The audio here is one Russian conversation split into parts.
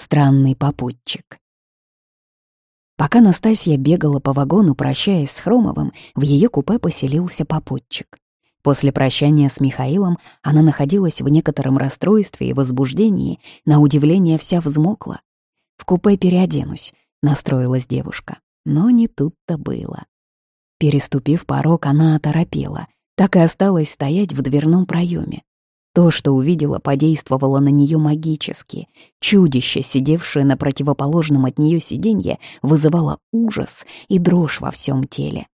Странный попутчик. Пока Настасья бегала по вагону, прощаясь с Хромовым, в ее купе поселился попутчик. После прощания с Михаилом она находилась в некотором расстройстве и возбуждении, на удивление вся взмокла. «В купе переоденусь», — настроилась девушка. Но не тут-то было. Переступив порог, она оторопела, так и осталась стоять в дверном проеме. То, что увидела, подействовало на нее магически. Чудище, сидевшее на противоположном от нее сиденье, вызывало ужас и дрожь во всем теле.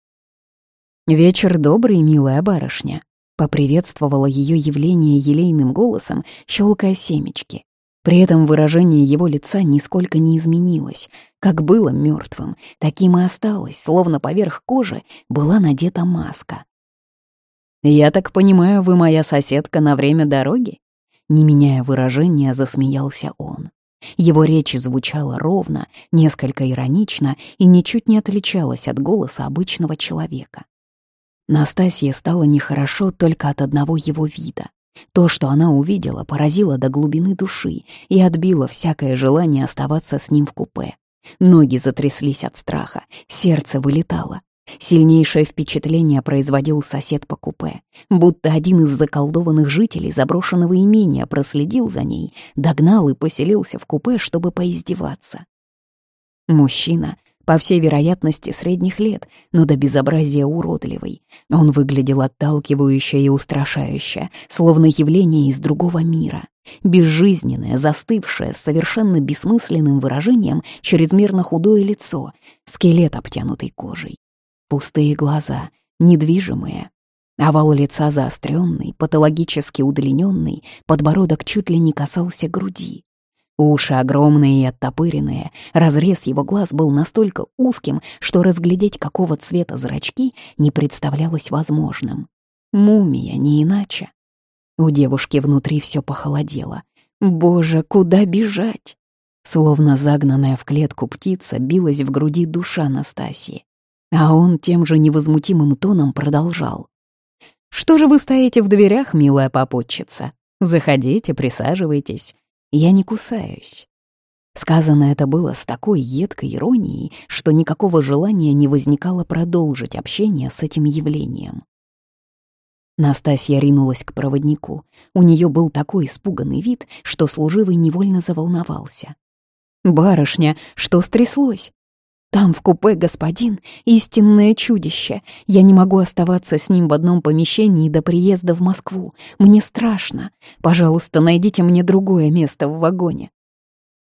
«Вечер добрый, милая барышня», — поприветствовала ее явление елейным голосом, щелкая семечки. При этом выражение его лица нисколько не изменилось. Как было мертвым, таким и осталось, словно поверх кожи была надета маска. «Я так понимаю, вы моя соседка на время дороги?» Не меняя выражения, засмеялся он. Его речь звучала ровно, несколько иронично и ничуть не отличалась от голоса обычного человека. Настасье стало нехорошо только от одного его вида. То, что она увидела, поразило до глубины души и отбило всякое желание оставаться с ним в купе. Ноги затряслись от страха, сердце вылетало. Сильнейшее впечатление производил сосед по купе, будто один из заколдованных жителей заброшенного имения проследил за ней, догнал и поселился в купе, чтобы поиздеваться. Мужчина, по всей вероятности, средних лет, но до безобразия уродливый. Он выглядел отталкивающе и устрашающе, словно явление из другого мира. Безжизненное, застывшее, с совершенно бессмысленным выражением чрезмерно худое лицо, скелет, обтянутый кожей. Пустые глаза, недвижимые. Овал лица заостренный, патологически удлиненный, подбородок чуть ли не касался груди. Уши огромные и оттопыренные, разрез его глаз был настолько узким, что разглядеть, какого цвета зрачки, не представлялось возможным. Мумия, не иначе. У девушки внутри все похолодело. Боже, куда бежать? Словно загнанная в клетку птица билась в груди душа Настасии. А он тем же невозмутимым тоном продолжал. «Что же вы стоите в дверях, милая попутчица? Заходите, присаживайтесь. Я не кусаюсь». Сказано это было с такой едкой иронией, что никакого желания не возникало продолжить общение с этим явлением. Настасья ринулась к проводнику. У нее был такой испуганный вид, что служивый невольно заволновался. «Барышня, что стряслось? Там, в купе, господин — истинное чудище. Я не могу оставаться с ним в одном помещении до приезда в Москву. Мне страшно. Пожалуйста, найдите мне другое место в вагоне.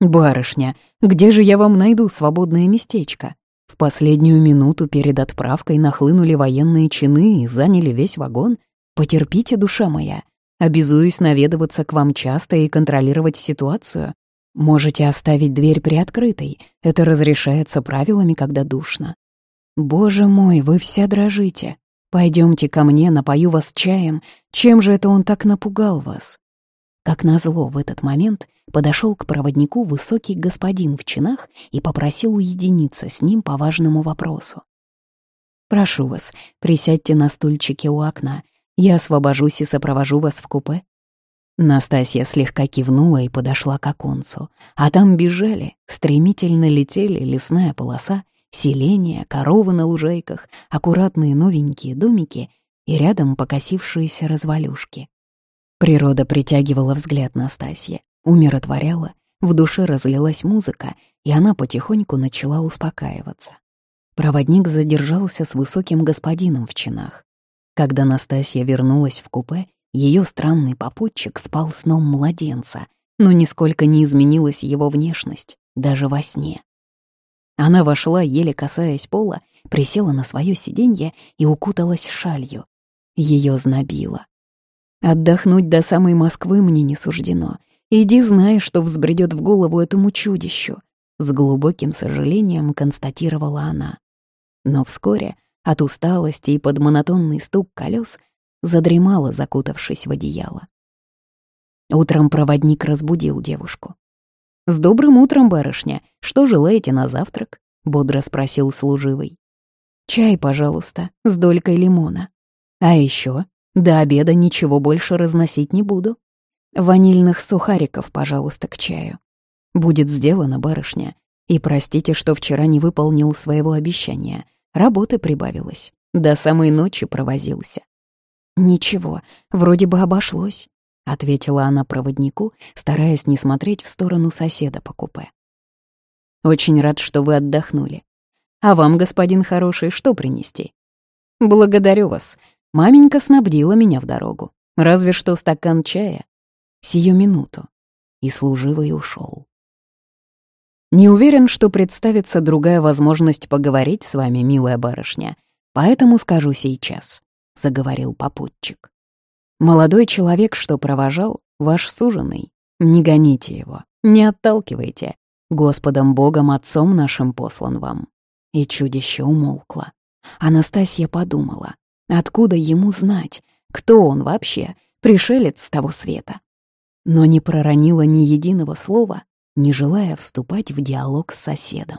Барышня, где же я вам найду свободное местечко? В последнюю минуту перед отправкой нахлынули военные чины и заняли весь вагон. Потерпите, душа моя. Обязуюсь наведываться к вам часто и контролировать ситуацию. Можете оставить дверь приоткрытой. Это разрешается правилами, когда душно. Боже мой, вы вся дрожите. Пойдемте ко мне, напою вас чаем. Чем же это он так напугал вас? Как назло, в этот момент подошел к проводнику высокий господин в чинах и попросил уединиться с ним по важному вопросу. «Прошу вас, присядьте на стульчике у окна. Я освобожусь и сопровожу вас в купе. Настасья слегка кивнула и подошла к оконцу. А там бежали, стремительно летели лесная полоса, селения, коровы на лужайках, аккуратные новенькие домики и рядом покосившиеся развалюшки. Природа притягивала взгляд Настасьи, умиротворяла, в душе разлилась музыка, и она потихоньку начала успокаиваться. Проводник задержался с высоким господином в чинах. Когда Настасья вернулась в купе, ее странный попутчик спал сном младенца, но нисколько не изменилась его внешность, даже во сне. Она вошла, еле касаясь пола, присела на свое сиденье и укуталась шалью. Ее знобило. Отдохнуть до самой Москвы мне не суждено. Иди, зная, что взбредет в голову этому чудищу. С глубоким сожалением констатировала она. Но вскоре, от усталости и под монотонный стук колес, задремала, закутавшись в одеяло. Утром проводник разбудил девушку. «С добрым утром, барышня! Что желаете на завтрак?» — бодро спросил служивый. «Чай, пожалуйста, с долькой лимона. А еще до обеда ничего больше разносить не буду. Ванильных сухариков, пожалуйста, к чаю. «Будет сделано, барышня. И простите, что вчера не выполнил своего обещания. Работы прибавилось. До самой ночи провозился». «Ничего, вроде бы обошлось», — ответила она проводнику, стараясь не смотреть в сторону соседа по купе. «Очень рад, что вы отдохнули. А вам, господин хороший, что принести?» «Благодарю вас. Маменька снабдила меня в дорогу. Разве что стакан чая. Сию минуту». И служивый ушел. Не уверен, что представится другая возможность поговорить с вами, милая барышня, поэтому скажу сейчас, — заговорил попутчик. Молодой человек, что провожал, ваш суженый. Не гоните его, не отталкивайте. Господом Богом Отцом нашим послан вам. И чудище умолкло. Анастасия подумала, откуда ему знать, кто он вообще, пришелец с того света. Но не проронила ни единого слова, не желая вступать в диалог с соседом.